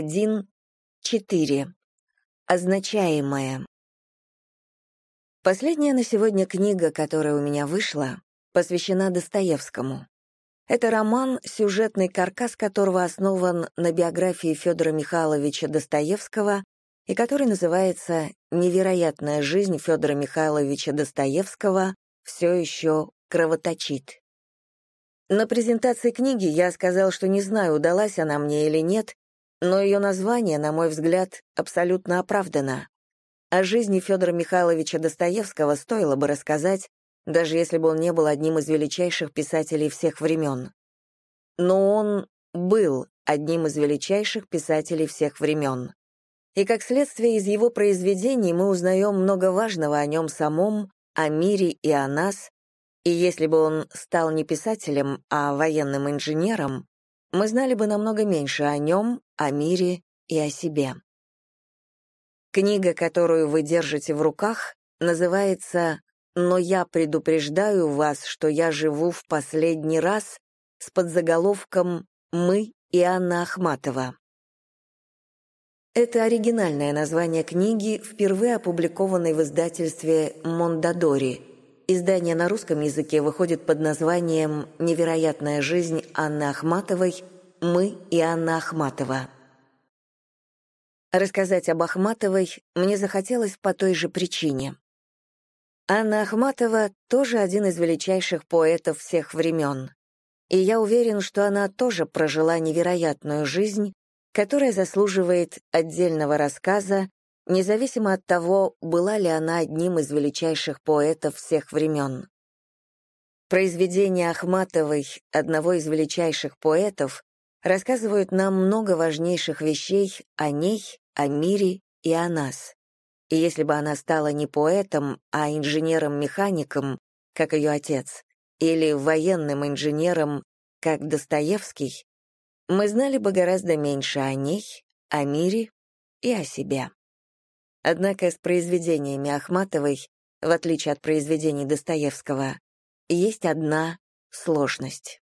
1.4. Означаемое. Последняя на сегодня книга, которая у меня вышла, посвящена Достоевскому. Это роман, сюжетный каркас которого основан на биографии Федора Михайловича Достоевского и который называется «Невероятная жизнь Федора Михайловича Достоевского все еще кровоточит». На презентации книги я сказал, что не знаю, удалась она мне или нет, но ее название, на мой взгляд, абсолютно оправдано. О жизни Федора Михайловича Достоевского стоило бы рассказать, даже если бы он не был одним из величайших писателей всех времен. Но он был одним из величайших писателей всех времен. И как следствие из его произведений мы узнаем много важного о нем самом, о мире и о нас, и если бы он стал не писателем, а военным инженером, мы знали бы намного меньше о нем, о мире и о себе. Книга, которую вы держите в руках, называется «Но я предупреждаю вас, что я живу в последний раз» с подзаголовком «Мы и Анна Ахматова». Это оригинальное название книги, впервые опубликованной в издательстве «Мондадори», Издание на русском языке выходит под названием «Невероятная жизнь Анны Ахматовой. Мы и Анна Ахматова». Рассказать об Ахматовой мне захотелось по той же причине. Анна Ахматова тоже один из величайших поэтов всех времен. И я уверен, что она тоже прожила невероятную жизнь, которая заслуживает отдельного рассказа независимо от того, была ли она одним из величайших поэтов всех времен. Произведения Ахматовой, одного из величайших поэтов, рассказывают нам много важнейших вещей о ней, о мире и о нас. И если бы она стала не поэтом, а инженером-механиком, как ее отец, или военным инженером, как Достоевский, мы знали бы гораздо меньше о ней, о мире и о себе. Однако с произведениями Ахматовой, в отличие от произведений Достоевского, есть одна сложность.